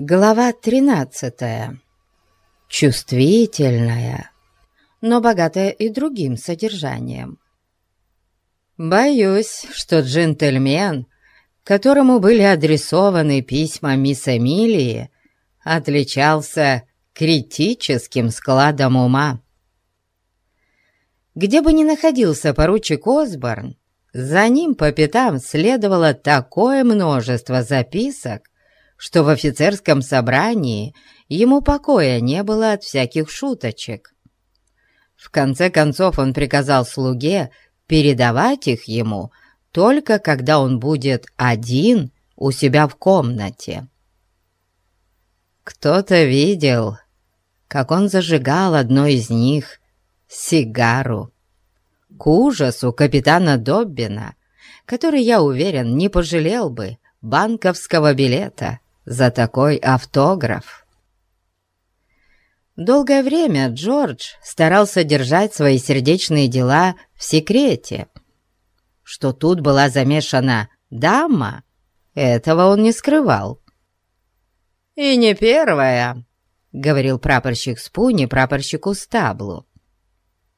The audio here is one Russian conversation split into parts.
Глава 13. Чувствительная, но богатая и другим содержанием. Боюсь, что джентльмен, которому были адресованы письма мисс Эмилии, отличался критическим складом ума. Где бы ни находился поручик Осборн, за ним по пятам следовало такое множество записок, что в офицерском собрании ему покоя не было от всяких шуточек. В конце концов он приказал слуге передавать их ему только когда он будет один у себя в комнате. Кто-то видел, как он зажигал одно из них сигару. К ужасу капитана Доббина, который, я уверен, не пожалел бы банковского билета за такой автограф. Долгое время Джордж старался держать свои сердечные дела в секрете. Что тут была замешана дама, этого он не скрывал. «И не первая», — говорил прапорщик Спуни прапорщику Стаблу.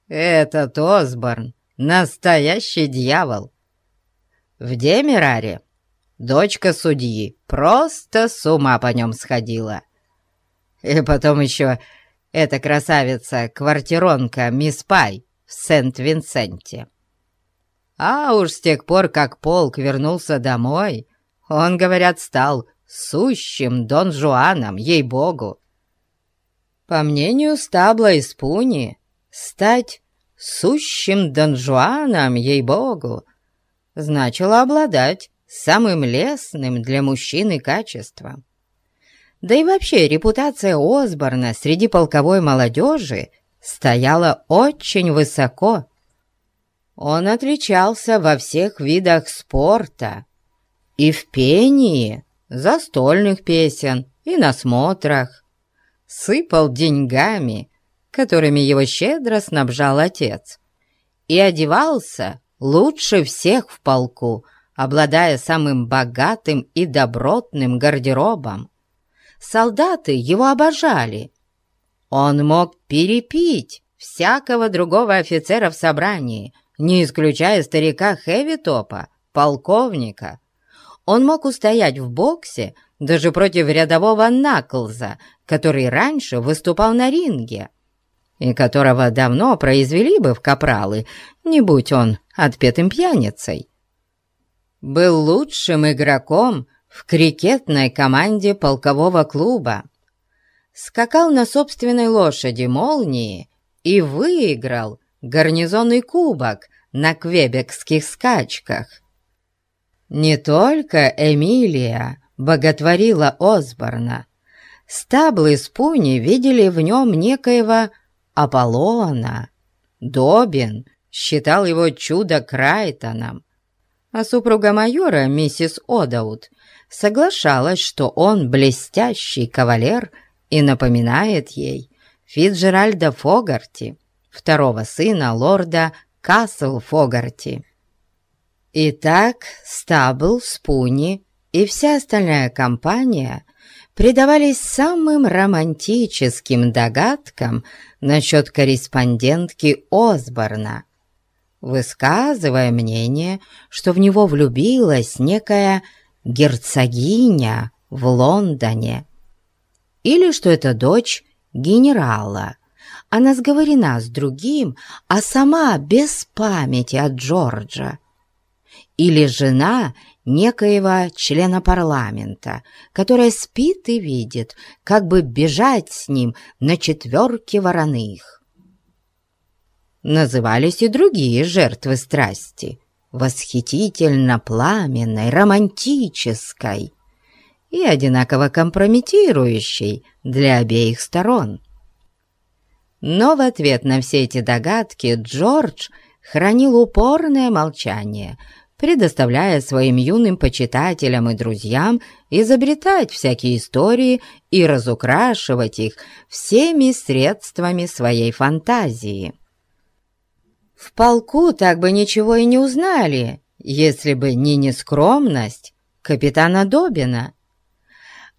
«Этот Осборн — настоящий дьявол. В Демираре дочка судьи просто с ума по нем сходила. И потом еще эта красавица-квартиронка мисс Пай в Сент-Винсенте. А уж с тех пор, как полк вернулся домой, он, говорят, стал сущим Дон Жуаном, ей-богу. По мнению Стабла и Спуни, стать сущим Дон Жуаном, ей-богу, значило обладать самым лестным для мужчины качеством. Да и вообще репутация Осборна среди полковой молодежи стояла очень высоко. Он отличался во всех видах спорта и в пении, застольных песен и на смотрах, сыпал деньгами, которыми его щедро снабжал отец, и одевался лучше всех в полку – обладая самым богатым и добротным гардеробом. Солдаты его обожали. Он мог перепить всякого другого офицера в собрании, не исключая старика Хэвитопа, полковника. Он мог устоять в боксе даже против рядового Наклза, который раньше выступал на ринге, и которого давно произвели бы в капралы, не будь он отпетым пьяницей был лучшим игроком в крикетной команде полкового клуба, скакал на собственной лошади «Молнии» и выиграл гарнизонный кубок на квебекских скачках. Не только Эмилия боготворила Осборна, стаблы с Пуни видели в нем некоего Аполлона. Добин считал его чудо Крайтоном, а супруга майора, миссис Одаут, соглашалась, что он блестящий кавалер и напоминает ей Фитджеральда Фогарти, второго сына лорда Касл Фогарти. Итак, Стабл, Спуни и вся остальная компания предавались самым романтическим догадкам насчет корреспондентки Осборна – высказывая мнение, что в него влюбилась некая герцогиня в Лондоне, или что это дочь генерала. Она сговорена с другим, а сама без памяти от Джорджа. Или жена некоего члена парламента, которая спит и видит, как бы бежать с ним на четверке вороных назывались и другие жертвы страсти, восхитительно пламенной, романтической и одинаково компрометирующей для обеих сторон. Но в ответ на все эти догадки Джордж хранил упорное молчание, предоставляя своим юным почитателям и друзьям изобретать всякие истории и разукрашивать их всеми средствами своей фантазии. В полку так бы ничего и не узнали, если бы не нескромность капитана Добина.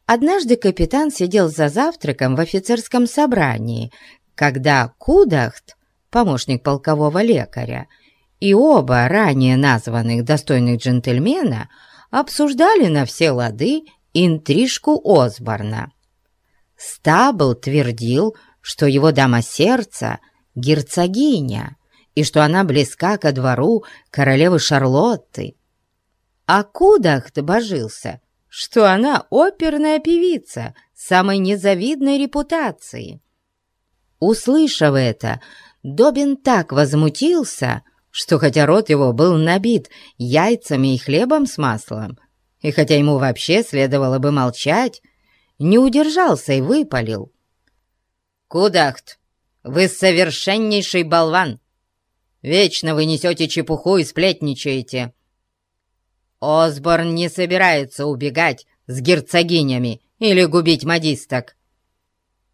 Однажды капитан сидел за завтраком в офицерском собрании, когда Кудахт, помощник полкового лекаря, и оба ранее названных достойных джентльмена обсуждали на все лады интрижку Осборна. Стабл твердил, что его дама сердца — герцогиня, и что она близка ко двору королевы Шарлотты. А Кудахт божился, что она оперная певица самой незавидной репутации. Услышав это, Добин так возмутился, что хотя рот его был набит яйцами и хлебом с маслом, и хотя ему вообще следовало бы молчать, не удержался и выпалил. «Кудахт, вы совершеннейший болван! Вечно вы несете чепуху и сплетничаете!» Осборн не собирается убегать с герцогинями или губить модисток.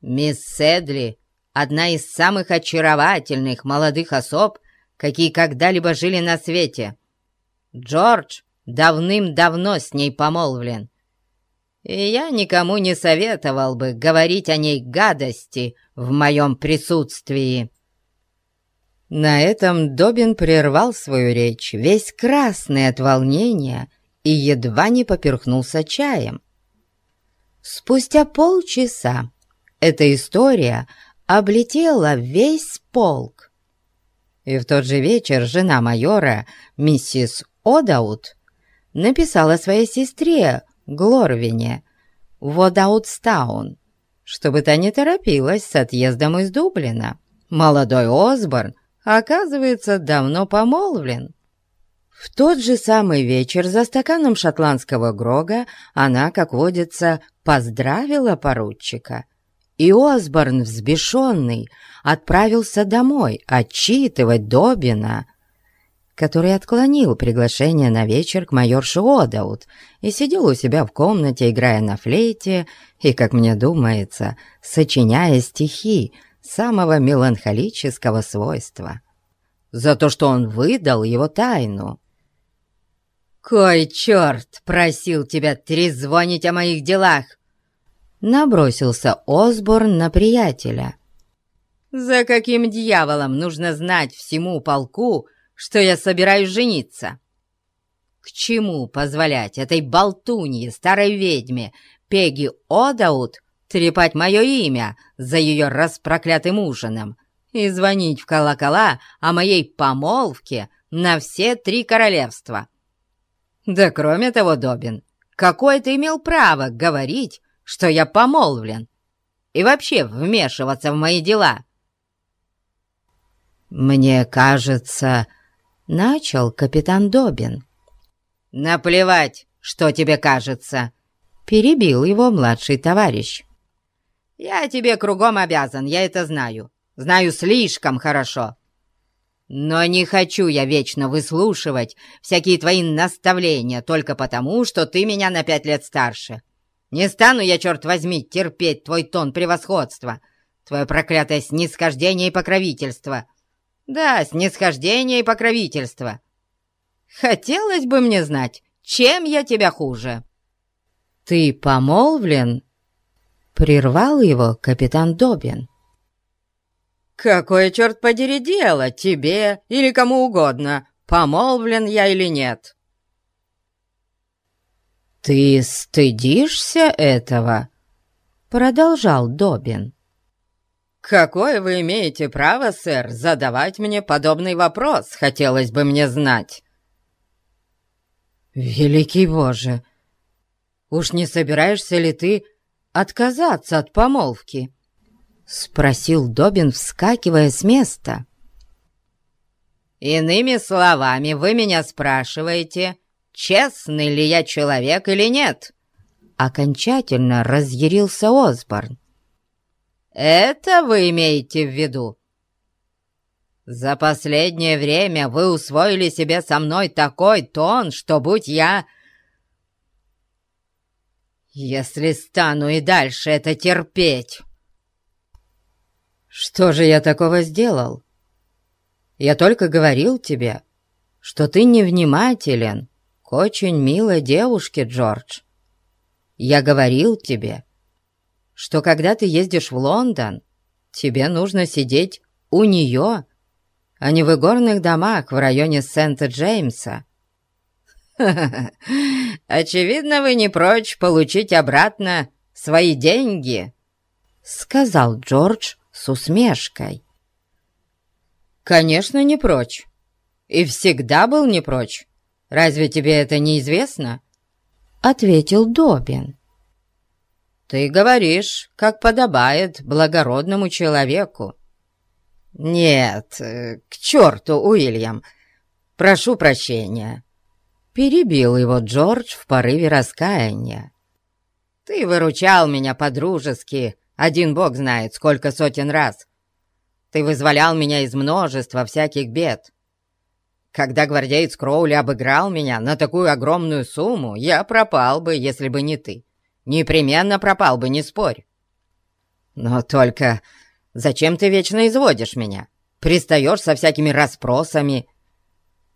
Мисс Седли — одна из самых очаровательных молодых особ, какие когда-либо жили на свете. Джордж давным-давно с ней помолвлен. И я никому не советовал бы говорить о ней гадости в моем присутствии». На этом Добин прервал свою речь, весь красный от волнения, и едва не поперхнулся чаем. Спустя полчаса эта история облетела весь полк. И в тот же вечер жена майора, миссис Одаут, написала своей сестре Глорвине в Одаутстаун, чтобы та не торопилась с отъездом из Дублина. Молодой Осборн оказывается, давно помолвлен. В тот же самый вечер за стаканом шотландского грога она, как водится, поздравила поручика. И Осборн, взбешенный, отправился домой отчитывать Добина, который отклонил приглашение на вечер к майорше Одаут и сидел у себя в комнате, играя на флейте и, как мне думается, сочиняя стихи, самого меланхолического свойства. За то, что он выдал его тайну. «Кой черт просил тебя трезвонить о моих делах?» Набросился Осборн на приятеля. «За каким дьяволом нужно знать всему полку, что я собираюсь жениться?» К чему позволять этой болтунье, старой ведьме, Пеги Одаут, трепать мое имя за ее распроклятым ужином и звонить в колокола о моей помолвке на все три королевства. Да кроме того, Добин, какое ты имел право говорить, что я помолвлен, и вообще вмешиваться в мои дела? Мне кажется, начал капитан Добин. Наплевать, что тебе кажется, перебил его младший товарищ. Я тебе кругом обязан, я это знаю. Знаю слишком хорошо. Но не хочу я вечно выслушивать всякие твои наставления только потому, что ты меня на пять лет старше. Не стану я, черт возьми, терпеть твой тон превосходства, твое проклятое снисхождение и покровительство. Да, снисхождение и покровительство. Хотелось бы мне знать, чем я тебя хуже. Ты помолвлен Прервал его капитан Добин. «Какое, черт подери, дело тебе или кому угодно, помолвлен я или нет?» «Ты стыдишься этого?» Продолжал Добин. «Какое вы имеете право, сэр, задавать мне подобный вопрос, хотелось бы мне знать?» «Великий Боже! Уж не собираешься ли ты отказаться от помолвки?» — спросил Добин, вскакивая с места. «Иными словами, вы меня спрашиваете, честный ли я человек или нет?» Окончательно разъярился Осборн. «Это вы имеете в виду?» «За последнее время вы усвоили себе со мной такой тон, что, будь я если стану и дальше это терпеть. Что же я такого сделал? Я только говорил тебе, что ты невнимателен к очень милой девушке, Джордж. я говорил тебе, что когда ты ездишь в Лондон, тебе нужно сидеть у нее, а не в игорных домах в районе Сент-Джеймса. «Очевидно, вы не прочь получить обратно свои деньги», — сказал Джордж с усмешкой. «Конечно, не прочь. И всегда был не прочь. Разве тебе это не известно?» — ответил Добин. «Ты говоришь, как подобает благородному человеку». «Нет, к черту, Уильям! Прошу прощения!» Перебил его Джордж в порыве раскаяния. «Ты выручал меня по-дружески, один бог знает, сколько сотен раз. Ты вызволял меня из множества всяких бед. Когда гвардеец Кроули обыграл меня на такую огромную сумму, я пропал бы, если бы не ты. Непременно пропал бы, не спорь. Но только зачем ты вечно изводишь меня? Пристаешь со всякими расспросами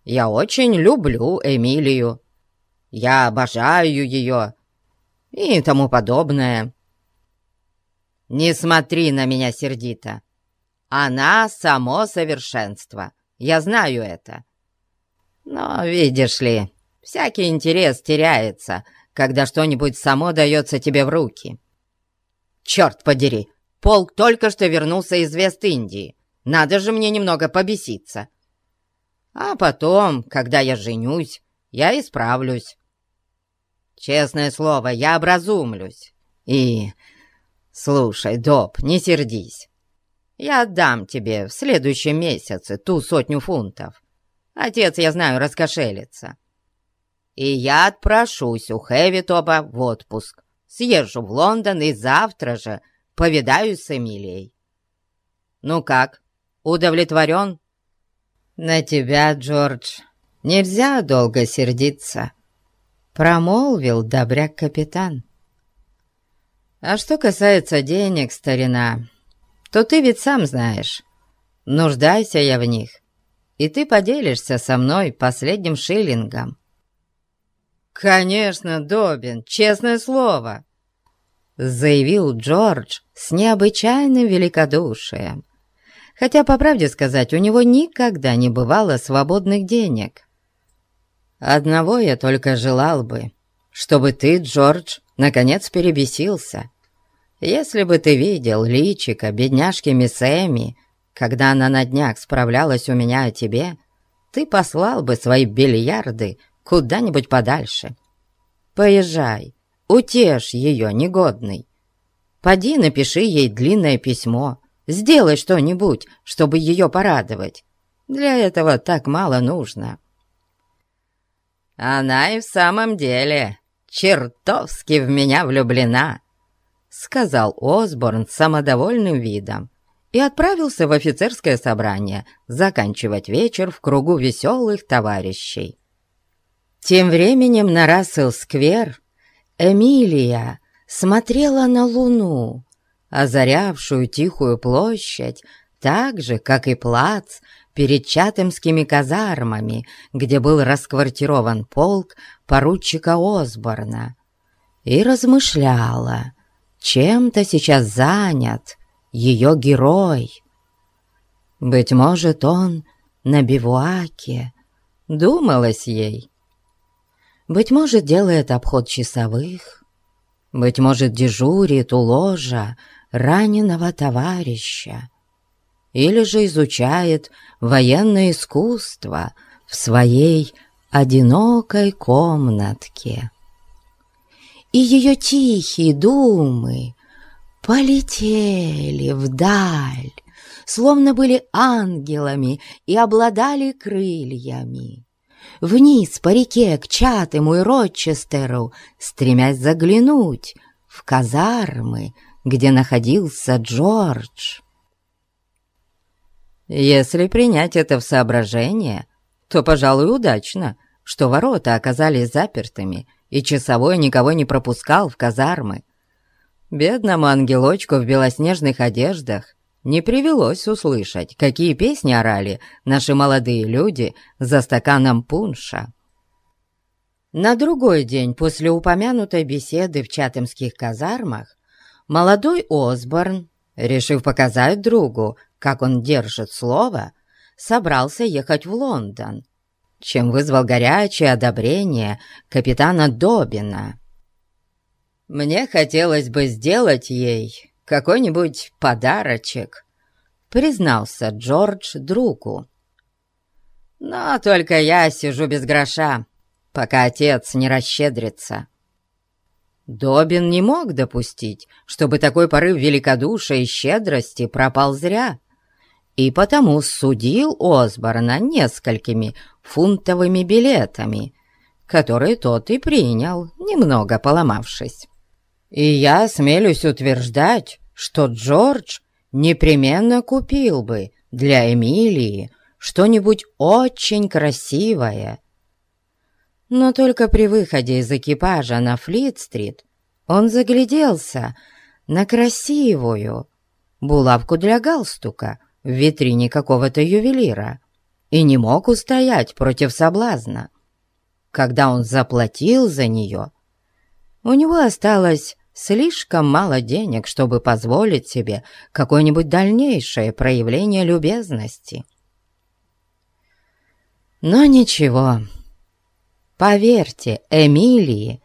я очень люблю Эмилию. Я обожаю ее и тому подобное. Не смотри на меня сердито. Она само совершенство. Я знаю это. Но, видишь ли, всякий интерес теряется, когда что-нибудь само дается тебе в руки. Черт подери, полк только что вернулся из Вест-Индии. Надо же мне немного побеситься. А потом, когда я женюсь, я исправлюсь. Честное слово, я образумлюсь. И... Слушай, Доб, не сердись. Я отдам тебе в следующем месяце ту сотню фунтов. Отец, я знаю, раскошелится. И я отпрошусь у Хэвитоба в отпуск. Съезжу в Лондон и завтра же повидаюсь с Эмилией. Ну как, удовлетворен?» «На тебя, Джордж, нельзя долго сердиться», — промолвил добряк-капитан. «А что касается денег, старина, то ты ведь сам знаешь, нуждайся я в них, и ты поделишься со мной последним шиллингом». «Конечно, Добин, честное слово», — заявил Джордж с необычайным великодушием хотя, по правде сказать, у него никогда не бывало свободных денег. Одного я только желал бы, чтобы ты, Джордж, наконец перебесился. Если бы ты видел личика бедняжки мисс Эми, когда она на днях справлялась у меня о тебе, ты послал бы свои бильярды куда-нибудь подальше. Поезжай, утешь ее, негодный. Поди напиши ей длинное письмо, Сделай что-нибудь, чтобы ее порадовать. Для этого так мало нужно». «Она и в самом деле чертовски в меня влюблена», — сказал Осборн с самодовольным видом и отправился в офицерское собрание заканчивать вечер в кругу веселых товарищей. Тем временем на Рассел-сквер Эмилия смотрела на луну, озарявшую тихую площадь, так же, как и плац перед Чатемскими казармами, где был расквартирован полк поручика Осборна, и размышляла, чем-то сейчас занят ее герой. Быть может, он на бивуаке, думалось ей. Быть может, делает обход часовых, быть может, дежурит у ложа раненого товарища или же изучает военное искусство в своей одинокой комнатке. И ее тихие думы полетели вдаль, словно были ангелами и обладали крыльями. Вниз по реке к Чатему и Рочестеру, стремясь заглянуть в казармы, где находился Джордж. Если принять это в соображение, то, пожалуй, удачно, что ворота оказались запертыми, и часовой никого не пропускал в казармы. Бедному ангелочку в белоснежных одеждах не привелось услышать, какие песни орали наши молодые люди за стаканом пунша. На другой день после упомянутой беседы в чатемских казармах молодой Осборн, решив показать другу, как он держит слово, собрался ехать в Лондон, чем вызвал горячее одобрение капитана Добина. «Мне хотелось бы сделать ей какой-нибудь подарочек», признался Джордж другу. «Но только я сижу без гроша, пока отец не расщедрится». Добин не мог допустить, чтобы такой порыв великодушия и щедрости пропал зря, и потому судил Осборна несколькими фунтовыми билетами, которые тот и принял, немного поломавшись. И я смелюсь утверждать, что Джордж непременно купил бы для Эмилии что-нибудь очень красивое. Но только при выходе из экипажа на Флит-стрит он загляделся на красивую булавку для галстука в витрине какого-то ювелира и не мог устоять против соблазна. Когда он заплатил за нее, у него осталось слишком мало денег, чтобы позволить себе какое-нибудь дальнейшее проявление любезности. Но ничего, поверьте, Эмилии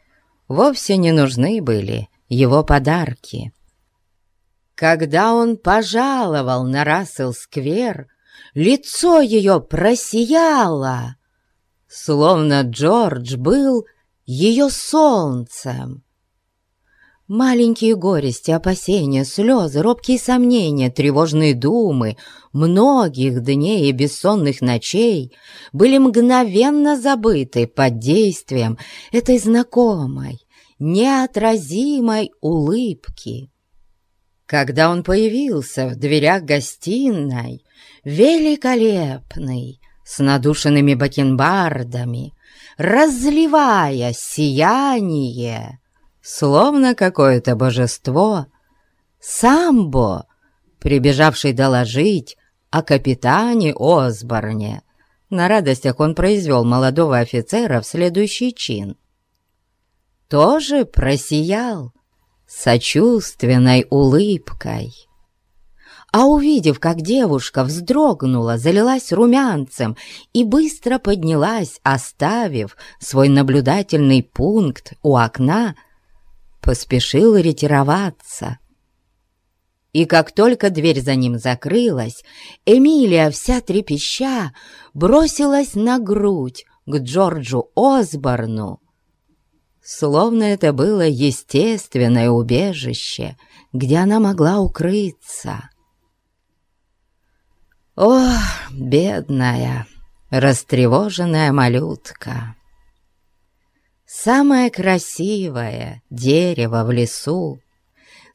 вовсе не нужны были его подарки. Когда он пожаловал на Рассел-сквер, лицо ее просияло, словно Джордж был ее солнцем. Маленькие горести, опасения, слезы, робкие сомнения, тревожные думы многих дней и бессонных ночей были мгновенно забыты под действием этой знакомой, неотразимой улыбки. Когда он появился в дверях гостиной, великолепный, с надушенными бакенбардами, разливая сияние, словно какое-то божество, самбо, прибежавший доложить о капитане Осборне. На радостях он произвел молодого офицера в следующий чин. Тоже просиял сочувственной улыбкой. А увидев, как девушка вздрогнула, залилась румянцем и быстро поднялась, оставив свой наблюдательный пункт у окна, поспешил ретироваться. И как только дверь за ним закрылась, Эмилия, вся трепеща, бросилась на грудь к Джорджу Осборну, словно это было естественное убежище, где она могла укрыться. О, бедная, растревоженная малютка! Самое красивое дерево в лесу,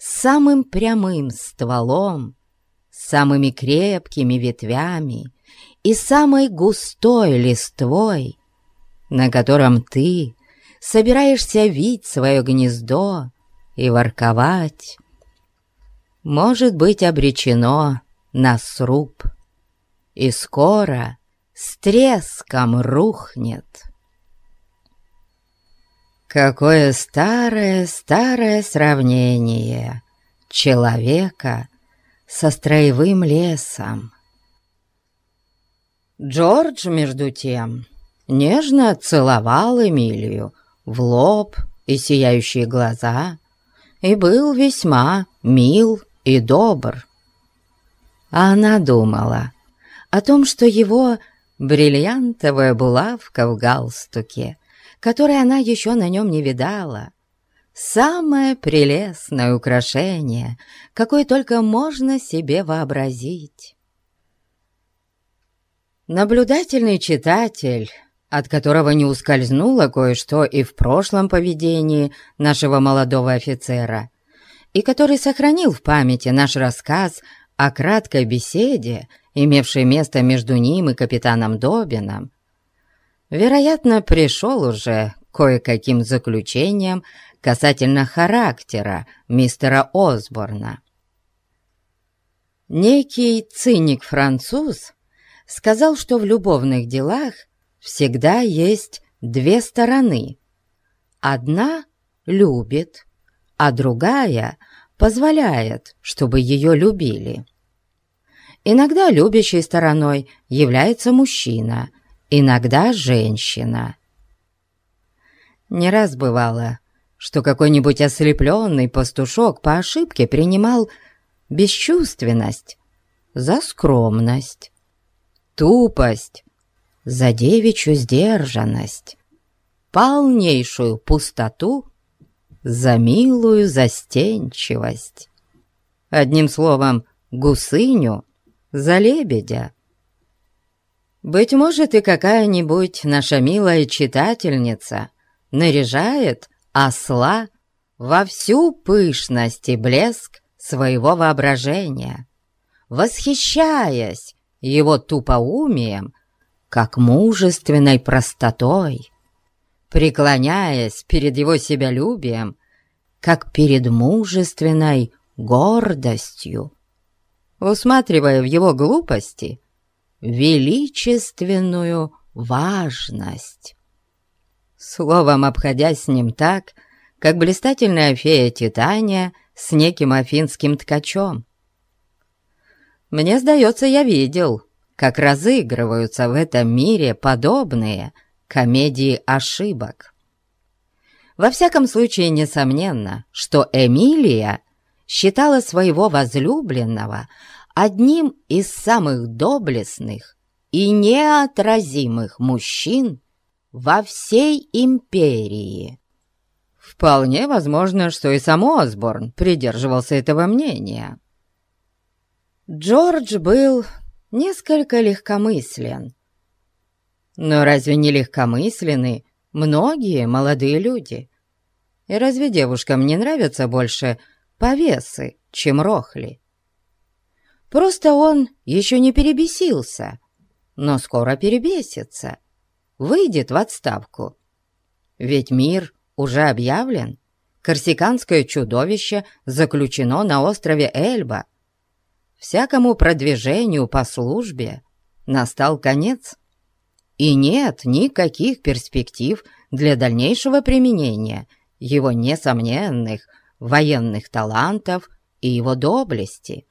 самым прямым стволом, самыми крепкими ветвями и самой густой листвой, на котором ты собираешься вить свое гнездо и ворковать, может быть обречено на сруб и скоро с треском рухнет. Какое старое-старое сравнение человека со строевым лесом. Джордж, между тем, нежно целовал Эмилию в лоб и сияющие глаза и был весьма мил и добр. Она думала о том, что его бриллиантовая булавка в галстуке которой она еще на нем не видала. Самое прелестное украшение, какое только можно себе вообразить. Наблюдательный читатель, от которого не ускользнуло кое-что и в прошлом поведении нашего молодого офицера, и который сохранил в памяти наш рассказ о краткой беседе, имевшей место между ним и капитаном Добином, вероятно, пришел уже кое-каким заключением касательно характера мистера Осборна. Некий циник-француз сказал, что в любовных делах всегда есть две стороны, одна любит, а другая позволяет, чтобы ее любили. Иногда любящей стороной является мужчина, иногда женщина. Не раз бывало, что какой-нибудь ослепленный пастушок по ошибке принимал бесчувственность за скромность, тупость за девичью сдержанность, полнейшую пустоту за милую застенчивость. Одним словом, гусыню за лебедя. Быть может, и какая-нибудь наша милая читательница наряжает осла во всю пышность и блеск своего воображения, восхищаясь его тупоумием, как мужественной простотой, преклоняясь перед его себялюбием, как перед мужественной гордостью, усматривая в его глупости величественную важность. Словом, обходясь с ним так, как блистательная фея Титания с неким афинским ткачом. Мне сдается, я видел, как разыгрываются в этом мире подобные комедии ошибок. Во всяком случае, несомненно, что Эмилия считала своего возлюбленного одним из самых доблестных и неотразимых мужчин во всей империи. Вполне возможно, что и сам Осборн придерживался этого мнения. Джордж был несколько легкомыслен. Но разве не легкомысленны многие молодые люди? И разве девушкам не нравятся больше повесы, чем рохли? Просто он еще не перебесился, но скоро перебесится, выйдет в отставку. Ведь мир уже объявлен, корсиканское чудовище заключено на острове Эльба, всякому продвижению по службе настал конец, и нет никаких перспектив для дальнейшего применения его несомненных военных талантов и его доблести.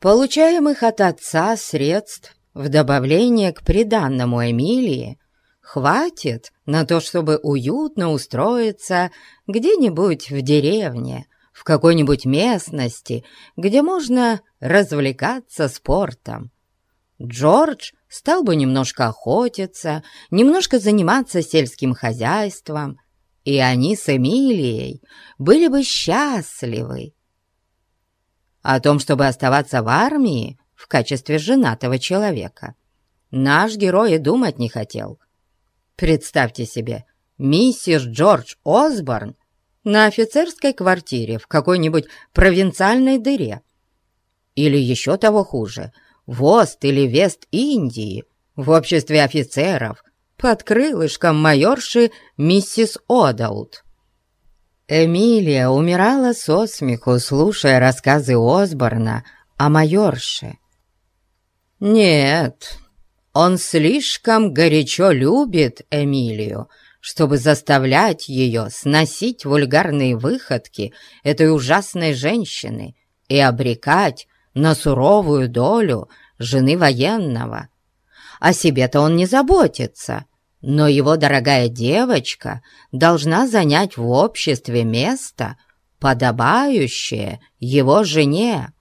Получаемых от отца средств в добавление к приданному Эмилии хватит на то, чтобы уютно устроиться где-нибудь в деревне, в какой-нибудь местности, где можно развлекаться спортом. Джордж стал бы немножко охотиться, немножко заниматься сельским хозяйством, и они с Эмилией были бы счастливы. О том, чтобы оставаться в армии в качестве женатого человека, наш герой и думать не хотел. Представьте себе, миссис Джордж Осборн на офицерской квартире в какой-нибудь провинциальной дыре. Или еще того хуже, в Ост- или Вест-Индии, в обществе офицеров, под крылышком майорши миссис Одаут. Эмилия умирала со смеху, слушая рассказы Осборна о майорше. Нет, он слишком горячо любит Эмилию, чтобы заставлять ее сносить вульгарные выходки этой ужасной женщины и обрекать на суровую долю жены военного. О себе-то он не заботится, но его дорогая девочка должна занять в обществе место, подобающее его жене.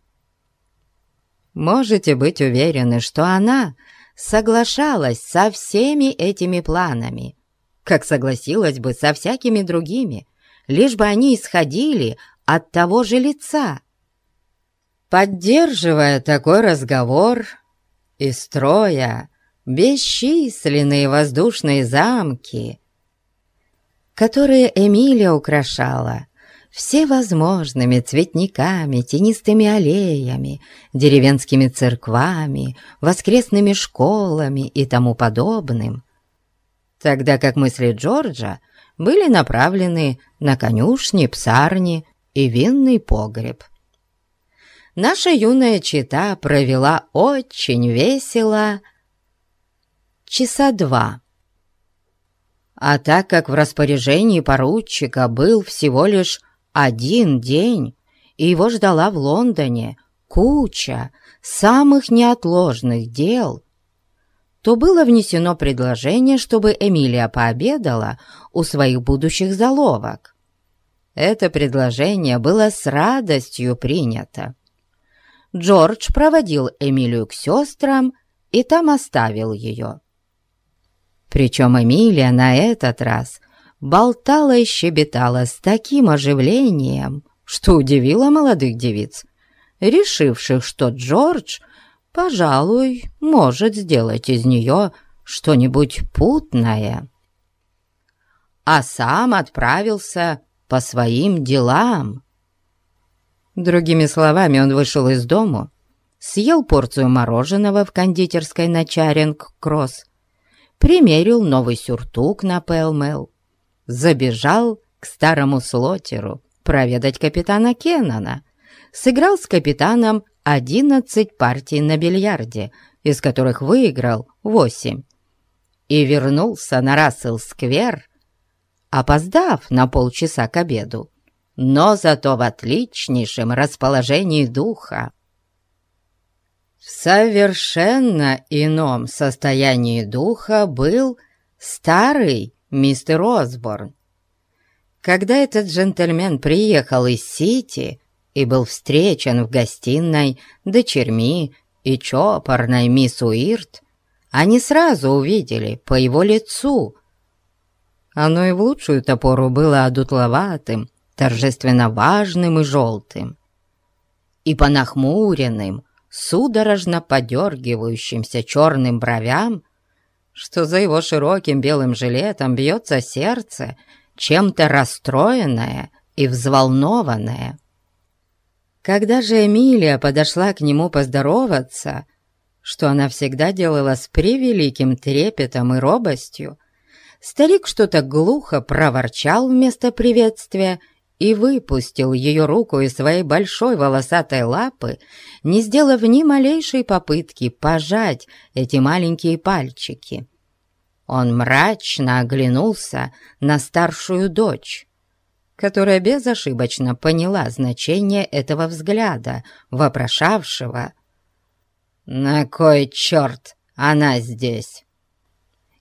Можете быть уверены, что она соглашалась со всеми этими планами, как согласилась бы со всякими другими, лишь бы они исходили от того же лица. Поддерживая такой разговор и строя бесчисленные воздушные замки, которые Эмилия украшала всевозможными цветниками, тенистыми аллеями, деревенскими церквами, воскресными школами и тому подобным, тогда как мысли Джорджа были направлены на конюшни, псарни и винный погреб. Наша юная чита провела очень весело часа два. А так как в распоряжении поручика был всего лишь один день, и его ждала в Лондоне куча самых неотложных дел, то было внесено предложение, чтобы Эмилия пообедала у своих будущих заловок. Это предложение было с радостью принято. Джордж проводил Эмилию к сестрам и там оставил ее. Причем Эмилия на этот раз болтала и щебетала с таким оживлением, что удивило молодых девиц, решивших, что Джордж, пожалуй, может сделать из нее что-нибудь путное. А сам отправился по своим делам. Другими словами, он вышел из дому, съел порцию мороженого в кондитерской на Чаринг-Кросс, примерил новый сюртук на Пэлмэл, забежал к старому слотеру проведать капитана Кеннона, сыграл с капитаном 11 партий на бильярде, из которых выиграл 8, и вернулся на Рассел-сквер, опоздав на полчаса к обеду, но зато в отличнейшем расположении духа. В совершенно ином состоянии духа был старый мистер Осборн. Когда этот джентльмен приехал из Сити и был встречен в гостиной дочерьми и чопорной мисс Уирт, они сразу увидели по его лицу. Оно и в лучшую топору было одутловатым, торжественно важным и желтым. И по нахмуренным, судорожно подергивающимся черным бровям, что за его широким белым жилетом бьется сердце, чем-то расстроенное и взволнованное. Когда же Эмилия подошла к нему поздороваться, что она всегда делала с превеликим трепетом и робостью, старик что-то глухо проворчал вместо приветствия и выпустил ее руку из своей большой волосатой лапы, не сделав ни малейшей попытки пожать эти маленькие пальчики. Он мрачно оглянулся на старшую дочь, которая безошибочно поняла значение этого взгляда, вопрошавшего «На кой черт она здесь?»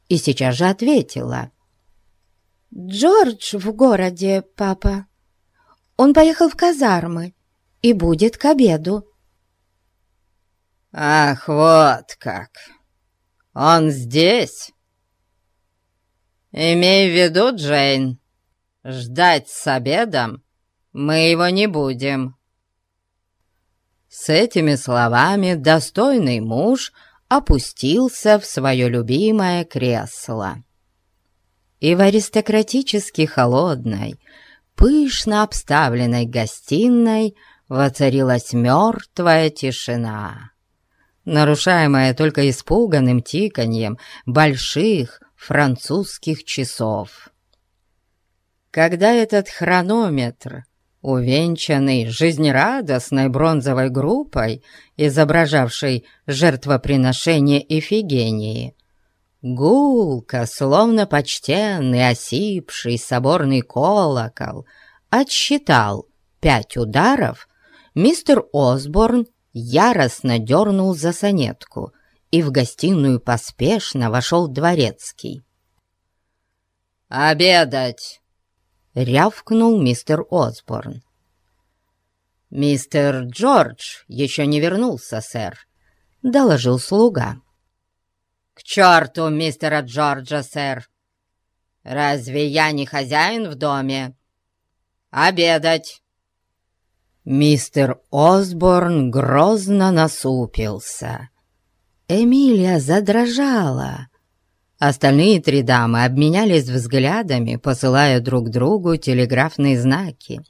И сейчас же ответила «Джордж в городе, папа». Он поехал в казармы и будет к обеду». «Ах, вот как! Он здесь?» «Имей в виду, Джейн, ждать с обедом мы его не будем». С этими словами достойный муж опустился в свое любимое кресло. И в аристократически холодной, пышно обставленной гостиной воцарилась мертвая тишина, нарушаемая только испуганным тиканьем больших французских часов. Когда этот хронометр, увенчанный жизнерадостной бронзовой группой, изображавшей жертвоприношение Эфигении, Гулко, словно почтенный осипший соборный колокол, отсчитал пять ударов, мистер Осборн яростно дернул за сонетку, и в гостиную поспешно вошел дворецкий. «Обедать!» — рявкнул мистер Осборн. «Мистер Джордж еще не вернулся, сэр», — доложил слуга. «К черту мистера Джорджа, сэр! Разве я не хозяин в доме? Обедать!» Мистер Осборн грозно насупился. Эмилия задрожала. Остальные три дамы обменялись взглядами, посылая друг другу телеграфные знаки.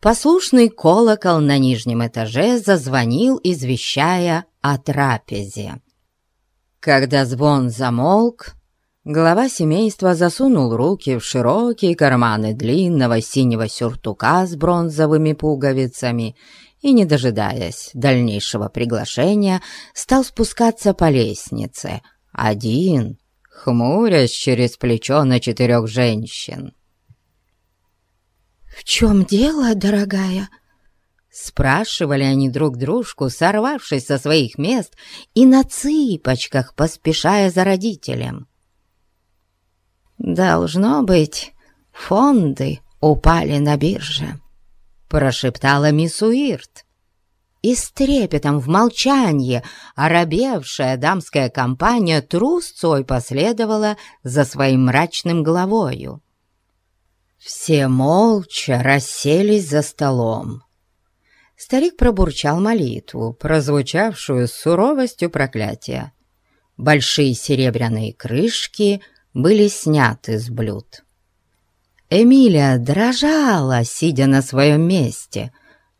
Послушный колокол на нижнем этаже зазвонил, извещая о трапезе. Когда звон замолк, глава семейства засунул руки в широкие карманы длинного синего сюртука с бронзовыми пуговицами и, не дожидаясь дальнейшего приглашения, стал спускаться по лестнице, один, хмурясь через плечо на четырех женщин. «В чем дело, дорогая?» Спрашивали они друг дружку, сорвавшись со своих мест и на цыпочках поспешая за родителем. «Должно быть, фонды упали на бирже», — прошептала мисс Уирт. И с трепетом в молчании оробевшая дамская компания трусцой последовала за своим мрачным главою. Все молча расселись за столом. Старик пробурчал молитву, прозвучавшую с суровостью проклятия. Большие серебряные крышки были сняты с блюд. Эмилия дрожала, сидя на своем месте.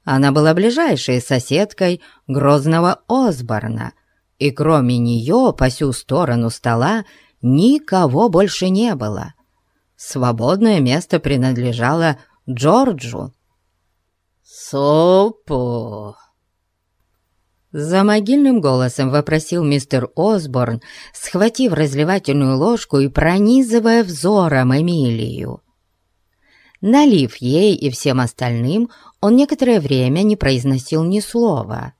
Она была ближайшей соседкой грозного Осборна, и кроме нее по сю сторону стола никого больше не было. Свободное место принадлежало Джорджу. «Супу!» За могильным голосом вопросил мистер Осборн, схватив разливательную ложку и пронизывая взором Эмилию. Налив ей и всем остальным, он некоторое время не произносил ни слова.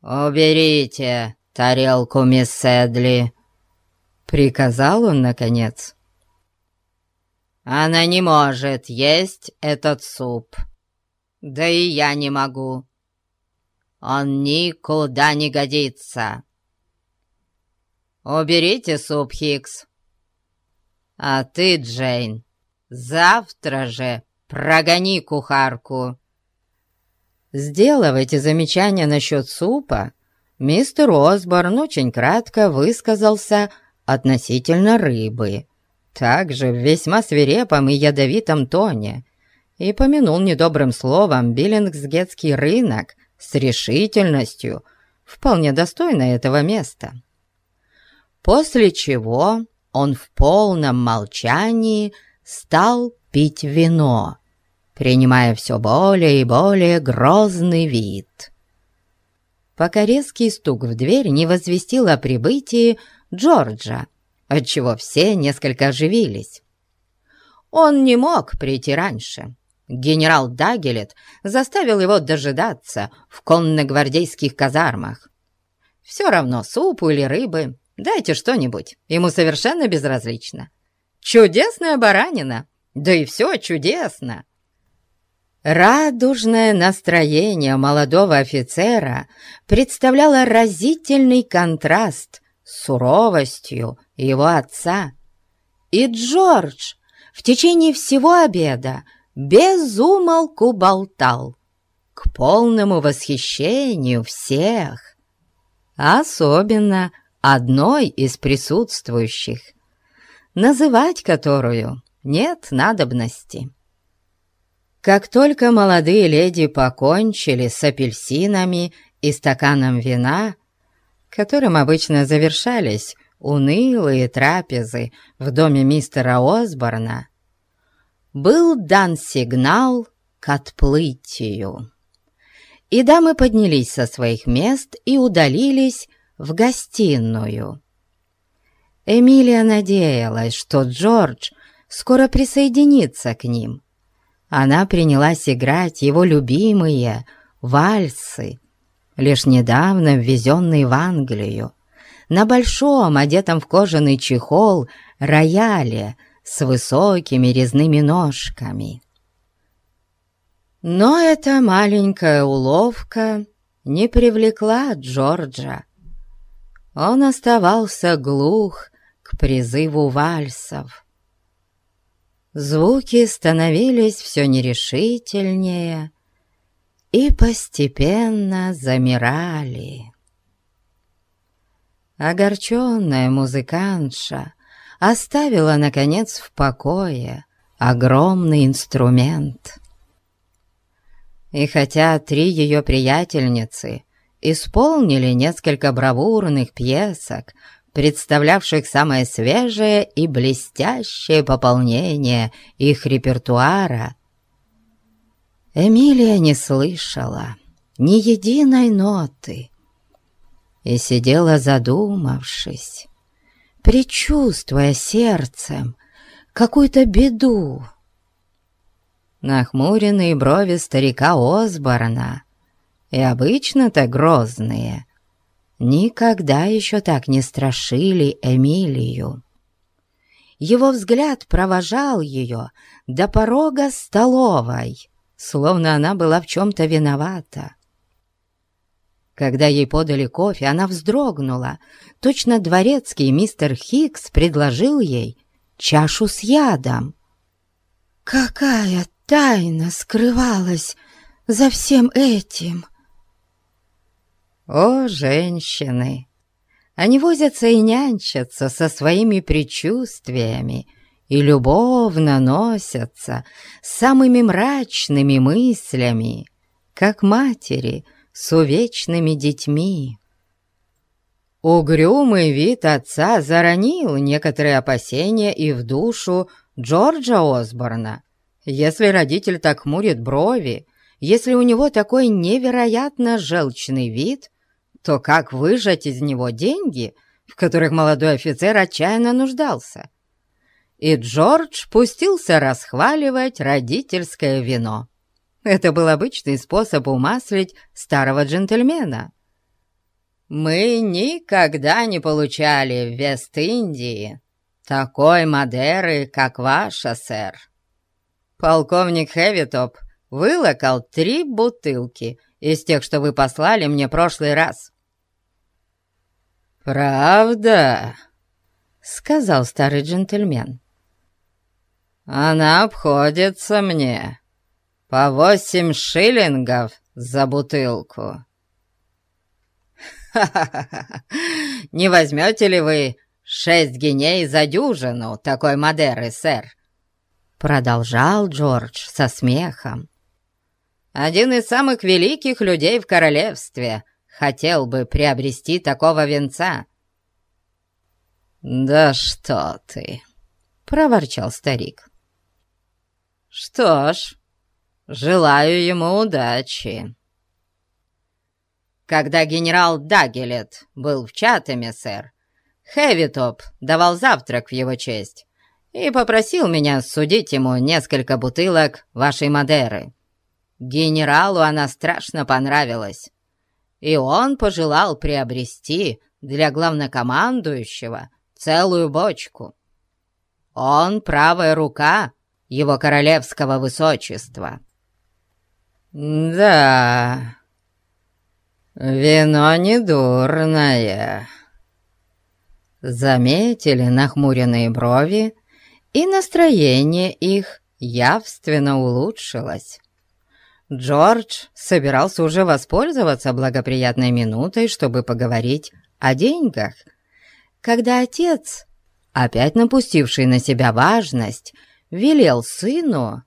«Уберите тарелку, мисс Сэдли!» — приказал он наконец. «Она не может есть этот суп. Да и я не могу. Он никуда не годится. Уберите суп, Хикс, а ты, Джейн, завтра же прогони кухарку». Сделав эти замечания насчет супа, мистер Осборн очень кратко высказался относительно рыбы, также в весьма свирепом и ядовитом тоне, и помянул недобрым словом Биллингсгетский рынок с решительностью, вполне достойной этого места. После чего он в полном молчании стал пить вино, принимая все более и более грозный вид. Пока резкий стук в дверь не возвестил о прибытии Джорджа, отчего все несколько оживились. Он не мог прийти раньше. Генерал Дагелет заставил его дожидаться в конногвардейских казармах. Все равно супу или рыбы Дайте что-нибудь, ему совершенно безразлично. Чудесная баранина, да и все чудесно. Радужное настроение молодого офицера представляло разительный контраст суровостью его отца. И Джордж в течение всего обеда без умолку болтал, к полному восхищению всех. Особенно одной из присутствующих, называть которую нет надобности. Как только молодые леди покончили с апельсинами и стаканом вина, которым обычно завершались унылые трапезы в доме мистера Осборна, был дан сигнал к отплытию. И дамы поднялись со своих мест и удалились в гостиную. Эмилия надеялась, что Джордж скоро присоединится к ним. Она принялась играть его любимые вальсы, лишь недавно ввезенные в Англию, на большом, одетом в кожаный чехол, рояле с высокими резными ножками. Но эта маленькая уловка не привлекла Джорджа он оставался глух к призыву вальсов. Звуки становились все нерешительнее и постепенно замирали. Огорченная музыкантша оставила, наконец, в покое огромный инструмент. И хотя три ее приятельницы исполнили несколько бравурных пьесок, представлявших самое свежее и блестящее пополнение их репертуара. Эмилия не слышала ни единой ноты. и сидела задумавшись, предчувствуя сердцем какую-то беду. Нахмуренные брови старика Осборна, и обычно-то грозные, никогда еще так не страшили Эмилию. Его взгляд провожал ее до порога столовой, словно она была в чем-то виновата. Когда ей подали кофе, она вздрогнула. Точно дворецкий мистер Хикс предложил ей чашу с ядом. «Какая тайна скрывалась за всем этим?» «О, женщины! Они возятся и нянчатся со своими предчувствиями и любовно носятся самыми мрачными мыслями, как матери с увечными детьми. Угрюмый вид отца заронил некоторые опасения и в душу Джорджа Осборна. Если родитель так хмурит брови, если у него такой невероятно желчный вид, то как выжать из него деньги, в которых молодой офицер отчаянно нуждался? И Джордж пустился расхваливать родительское вино. Это был обычный способ умаслить старого джентльмена. «Мы никогда не получали в Вест-Индии такой Мадеры, как ваша, сэр. Полковник Хевитоп вылокал три бутылки из тех, что вы послали мне прошлый раз». «Правда?» — сказал старый джентльмен. «Она обходится мне по восемь шиллингов за бутылку». «Ха-ха-ха! Не возьмете ли вы шесть геней за дюжину такой Мадеры, сэр?» Продолжал Джордж со смехом один из самых великих людей в королевстве, хотел бы приобрести такого венца». «Да что ты!» — проворчал старик. «Что ж, желаю ему удачи». Когда генерал Дагелет был в Чатаме, сэр, Хэвитоп давал завтрак в его честь и попросил меня судить ему несколько бутылок вашей Мадеры. Генералу она страшно понравилась, и он пожелал приобрести для главнокомандующего целую бочку. Он правая рука его королевского высочества. «Да, вино недурное», — заметили нахмуренные брови, и настроение их явственно улучшилось. Джордж собирался уже воспользоваться благоприятной минутой, чтобы поговорить о деньгах, когда отец, опять напустивший на себя важность, велел сыну,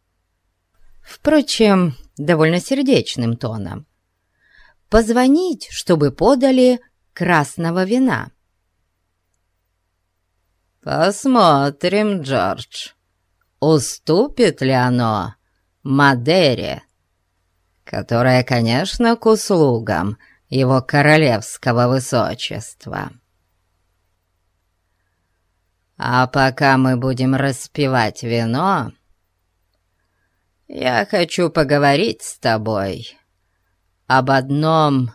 впрочем, довольно сердечным тоном, позвонить, чтобы подали красного вина. «Посмотрим, Джордж, уступит ли оно Мадере?» которая, конечно, к услугам его королевского высочества. А пока мы будем распивать вино, я хочу поговорить с тобой об одном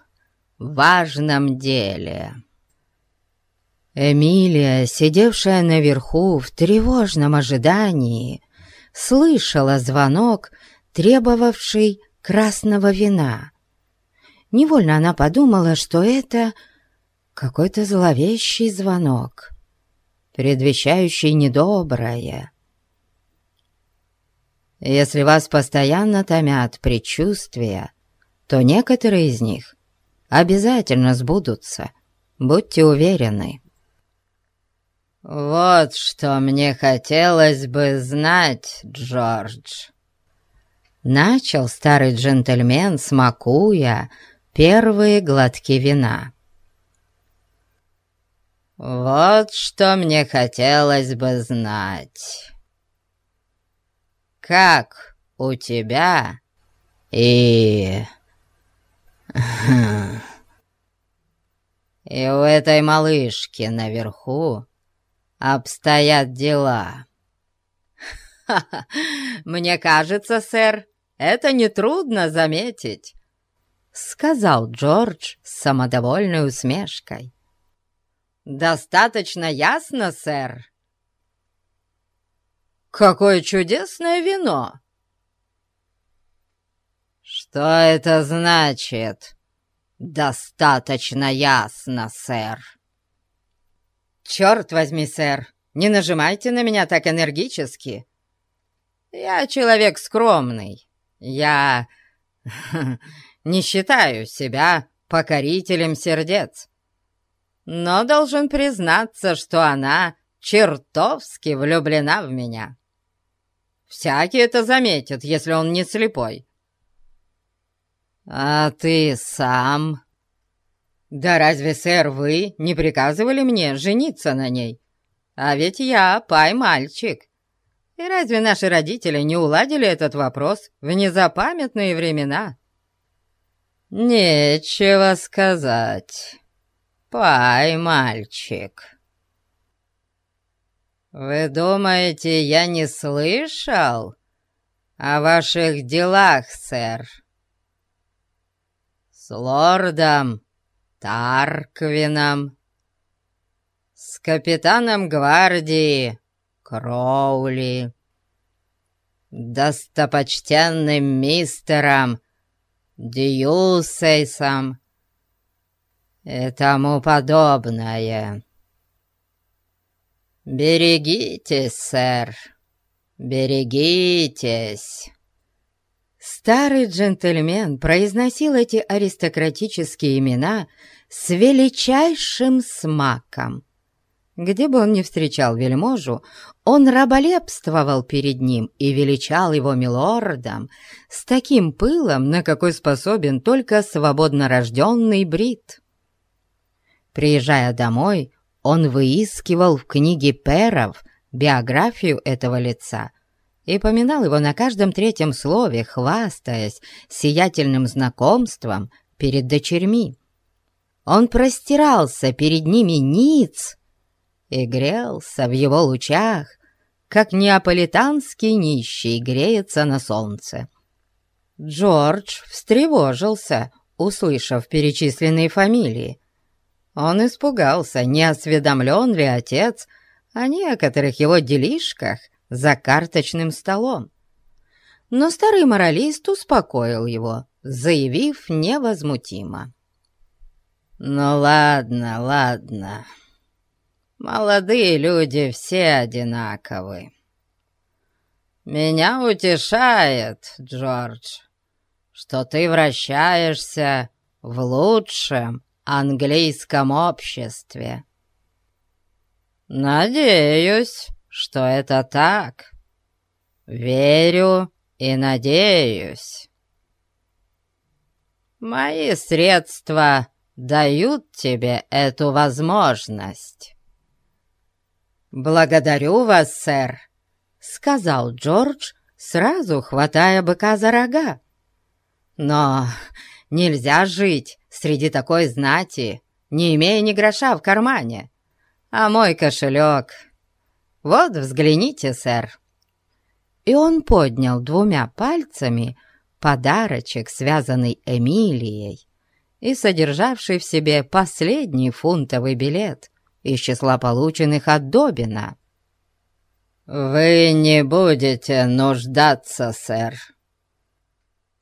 важном деле». Эмилия, сидевшая наверху в тревожном ожидании, слышала звонок, требовавший красного вина. Невольно она подумала, что это какой-то зловещий звонок, предвещающий недоброе. Если вас постоянно томят предчувствия, то некоторые из них обязательно сбудутся, будьте уверены. «Вот что мне хотелось бы знать, Джордж», начал старый джентльмен, смакуя первые глотки вина. «Вот что мне хотелось бы знать. Как у тебя и... И у этой малышки наверху обстоят дела. «Ха-ха! Мне кажется, сэр, это нетрудно заметить», — сказал Джордж с самодовольной усмешкой. «Достаточно ясно, сэр?» «Какое чудесное вино!» «Что это значит?» «Достаточно ясно, сэр». «Черт возьми, сэр, не нажимайте на меня так энергически. Я человек скромный. Я не считаю себя покорителем сердец. Но должен признаться, что она чертовски влюблена в меня. Всякий это заметит, если он не слепой. А ты сам? Да разве, сэр, вы не приказывали мне жениться на ней? А ведь я пай-мальчик. И разве наши родители не уладили этот вопрос в незапамятные времена? Нечего сказать. Пай, мальчик. Вы думаете, я не слышал о ваших делах, сэр? С лордом Тарквином, с капитаном гвардии Кроули, достопочтенным мистером Дьюсейсом и тому подобное. Берегитесь, сэр, берегитесь. Старый джентльмен произносил эти аристократические имена с величайшим смаком. Где бы он ни встречал вельможу, он раболепствовал перед ним и величал его милордом с таким пылом, на какой способен только свободно рожденный брит. Приезжая домой, он выискивал в книге Перов биографию этого лица и поминал его на каждом третьем слове, хвастаясь сиятельным знакомством перед дочерьми. Он простирался перед ними ниц, и грелся в его лучах, как неаполитанский нищий греется на солнце. Джордж встревожился, услышав перечисленные фамилии. Он испугался, не осведомлен ли отец о некоторых его делишках за карточным столом. Но старый моралист успокоил его, заявив невозмутимо. «Ну ладно, ладно». Молодые люди все одинаковы. Меня утешает, Джордж, что ты вращаешься в лучшем английском обществе. Надеюсь, что это так. Верю и надеюсь. Мои средства дают тебе эту возможность. «Благодарю вас, сэр», — сказал Джордж, сразу хватая быка за рога. «Но нельзя жить среди такой знати, не имея ни гроша в кармане. А мой кошелек... Вот, взгляните, сэр». И он поднял двумя пальцами подарочек, связанный Эмилией и содержавший в себе последний фунтовый билет — из числа полученных от Добина. «Вы не будете нуждаться, сэр.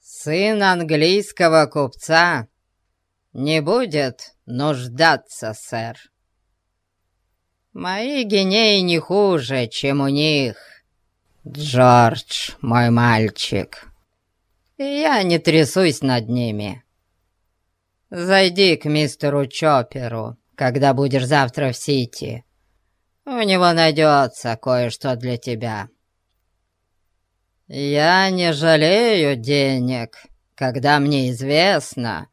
Сын английского купца не будет нуждаться, сэр. Мои генеи не хуже, чем у них, Джордж, мой мальчик, и я не трясусь над ними. Зайди к мистеру Чоперу» когда будешь завтра в Сити. У него найдется кое-что для тебя. Я не жалею денег, когда мне известно,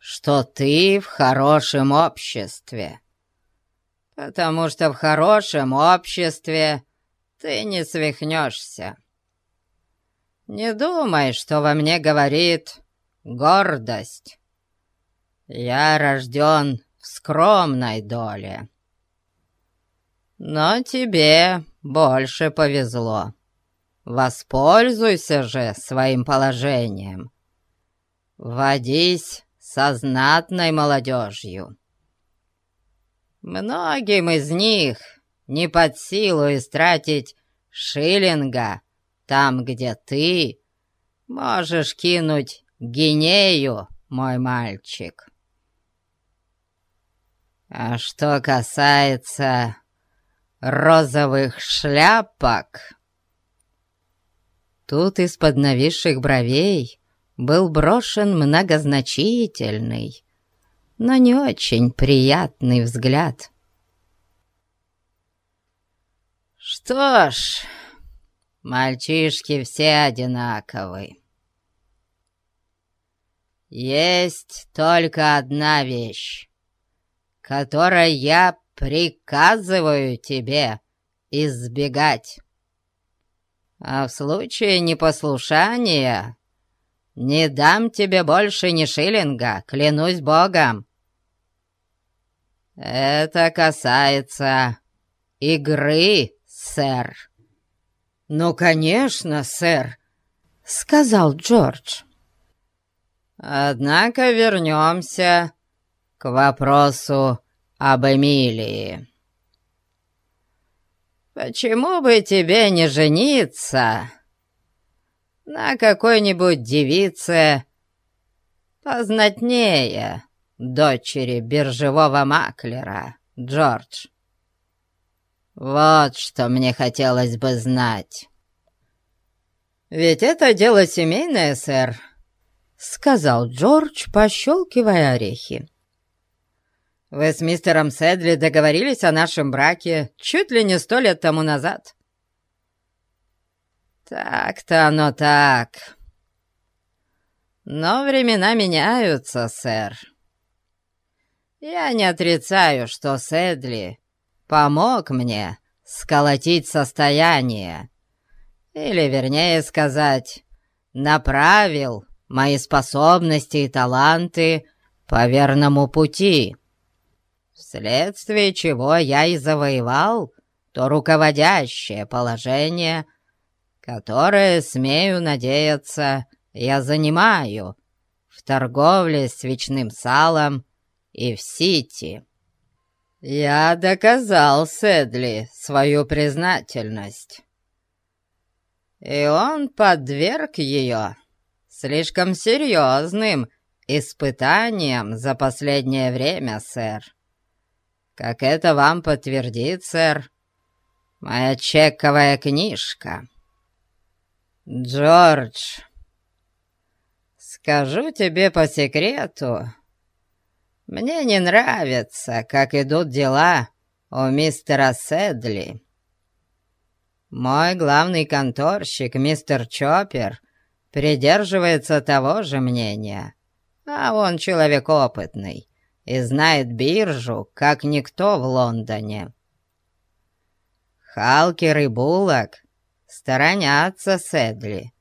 что ты в хорошем обществе. Потому что в хорошем обществе ты не свихнешься. Не думай, что во мне говорит гордость. Я рожден в скромной доле. Но тебе больше повезло. Воспользуйся же своим положением. Водись со знатной молодежью. Многим из них не под силу истратить шиллинга там, где ты можешь кинуть гинею, мой мальчик. А что касается розовых шляпок... Тут из-под нависших бровей был брошен многозначительный, но не очень приятный взгляд. «Что ж, мальчишки все одинаковы. Есть только одна вещь, которой я приказываю тебе избегать. А в случае непослушания не дам тебе больше ни шиллинга, клянусь богом. Это касается игры, сэр. «Ну, конечно, сэр», — сказал Джордж. Однако вернемся к вопросу об Эмилии. Почему бы тебе не жениться на какой-нибудь девице познатнее дочери биржевого маклера, Джордж? Вот что мне хотелось бы знать. Ведь это дело семейное, сэр, — сказал Джордж, пощелкивая орехи. «Вы с мистером Сэдли договорились о нашем браке чуть ли не сто лет тому назад». «Так-то оно так. Но времена меняются, сэр. Я не отрицаю, что Сэдли помог мне сколотить состояние, или, вернее сказать, направил мои способности и таланты по верному пути, вследствие чего я и завоевал то руководящее положение, которое, смею надеяться, я занимаю в торговле свечным салом и в Сити. Я доказал Седли свою признательность, и он подверг ее слишком серьезным испытанием за последнее время, сэр. Как это вам подтвердит, сэр, моя чековая книжка. Джордж, скажу тебе по секрету, мне не нравится, как идут дела у мистера Седли. Мой главный конторщик, мистер Чоппер, придерживается того же мнения, а он человек опытный и знает биржу, как никто в Лондоне. Халкер и Буллок сторонятся Седли.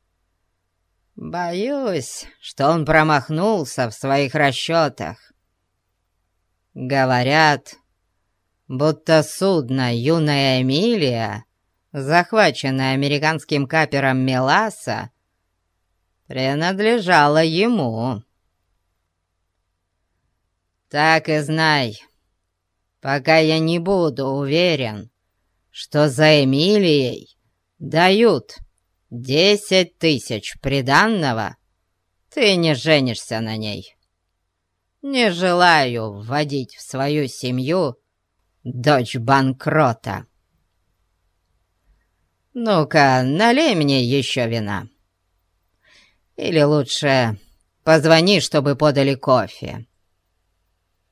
Боюсь, что он промахнулся в своих расчетах. Говорят, будто судно «Юная Эмилия», захваченное американским капером Меласа, принадлежала ему. Так и знай, пока я не буду уверен, что за Эмилией дают десять тысяч приданного, ты не женишься на ней. Не желаю вводить в свою семью дочь банкрота. Ну-ка, налей мне еще вина. Или лучше позвони, чтобы подали кофе».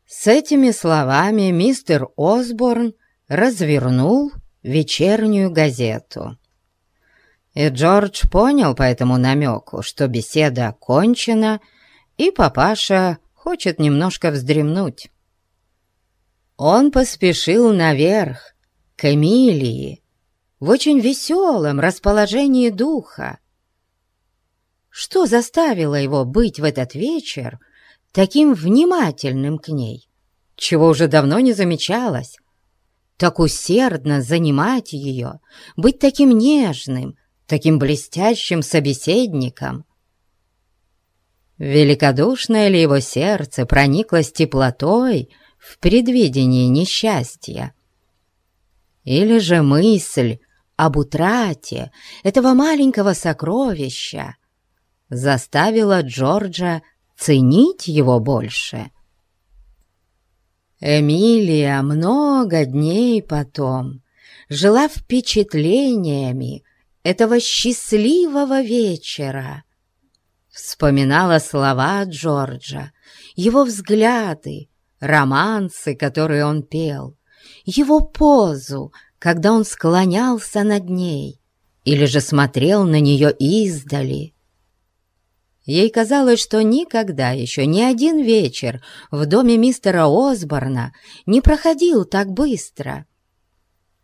С этими словами мистер Осборн развернул вечернюю газету. И Джордж понял по этому намеку, что беседа окончена, и папаша хочет немножко вздремнуть. Он поспешил наверх, к Эмилии, в очень веселом расположении духа, что заставило его быть в этот вечер таким внимательным к ней, чего уже давно не замечалось. Так усердно занимать ее, быть таким нежным, таким блестящим собеседником. Великодушное ли его сердце прониклось теплотой в предвидении несчастья? Или же мысль об утрате этого маленького сокровища заставила Джорджа ценить его больше? Эмилия много дней потом жила впечатлениями этого счастливого вечера. Вспоминала слова Джорджа, его взгляды, романсы, которые он пел, его позу, когда он склонялся над ней или же смотрел на нее издали. Ей казалось, что никогда еще ни один вечер в доме мистера Осборна не проходил так быстро.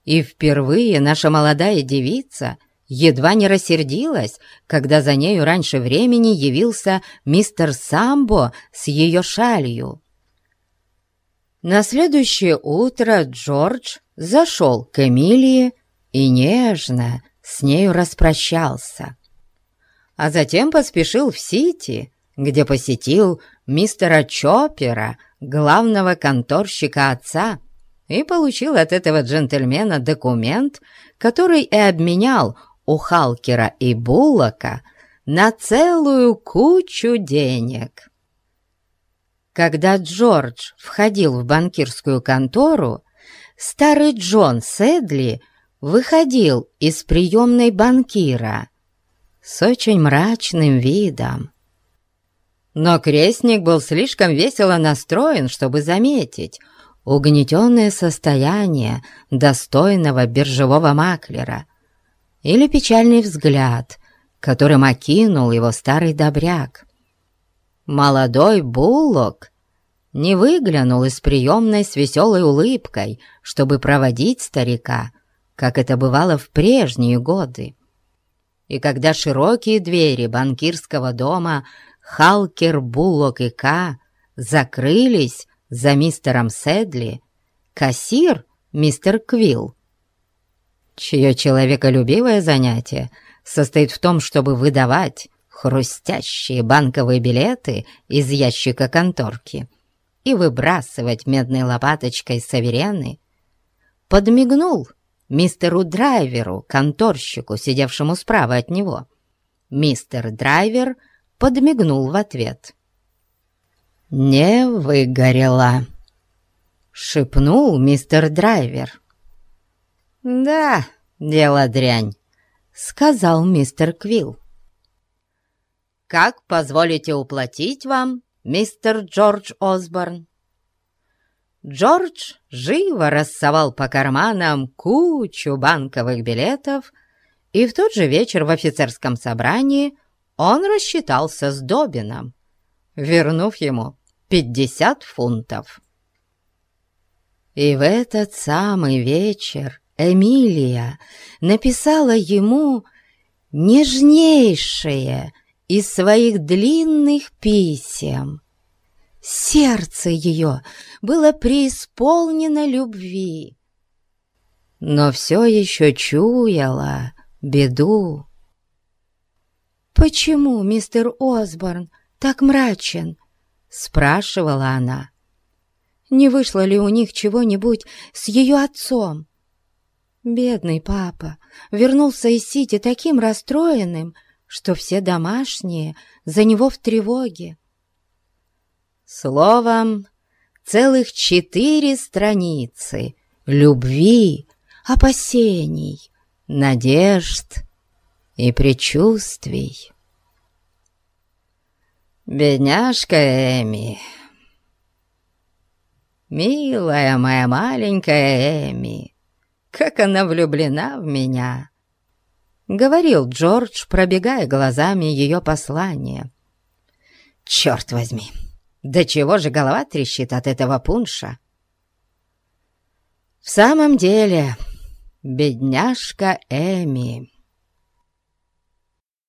И впервые наша молодая девица едва не рассердилась, когда за нею раньше времени явился мистер Самбо с ее шалью. На следующее утро Джордж зашел к Эмилии и нежно с нею распрощался а затем поспешил в Сити, где посетил мистера Чоппера, главного конторщика отца, и получил от этого джентльмена документ, который и обменял у Халкера и Буллока на целую кучу денег. Когда Джордж входил в банкирскую контору, старый Джон Сэдли выходил из приемной банкира с очень мрачным видом. Но крестник был слишком весело настроен, чтобы заметить угнетенное состояние достойного биржевого маклера или печальный взгляд, которым окинул его старый добряк. Молодой Буллок не выглянул из приемной с веселой улыбкой, чтобы проводить старика, как это бывало в прежние годы и когда широкие двери банкирского дома Халкер, Буллок и К закрылись за мистером Седли, кассир, мистер Квилл, чье человеколюбивое занятие состоит в том, чтобы выдавать хрустящие банковые билеты из ящика конторки и выбрасывать медной лопаточкой саверены, подмигнул мистеру Драйверу, конторщику, сидевшему справа от него. Мистер Драйвер подмигнул в ответ. «Не выгорела», — шепнул мистер Драйвер. «Да, дело дрянь», — сказал мистер Квилл. «Как позволите уплатить вам, мистер Джордж Осборн?» Джордж живо рассовал по карманам кучу банковых билетов, и в тот же вечер в офицерском собрании он рассчитался с Добином, вернув ему пятьдесят фунтов. И в этот самый вечер Эмилия написала ему нежнейшее из своих длинных писем, Сердце ее было преисполнено любви, но все еще чуяло беду. «Почему мистер Осборн так мрачен?» — спрашивала она. «Не вышло ли у них чего-нибудь с ее отцом?» Бедный папа вернулся из Сити таким расстроенным, что все домашние за него в тревоге. Словом, целых четыре страницы любви, опасений, надежд и предчувствий. Бедняжка Эми, милая моя маленькая Эми, как она влюблена в меня, — говорил Джордж, пробегая глазами ее послание. «Черт возьми!» Да чего же голова трещит от этого пунша? В самом деле, бедняжка Эми.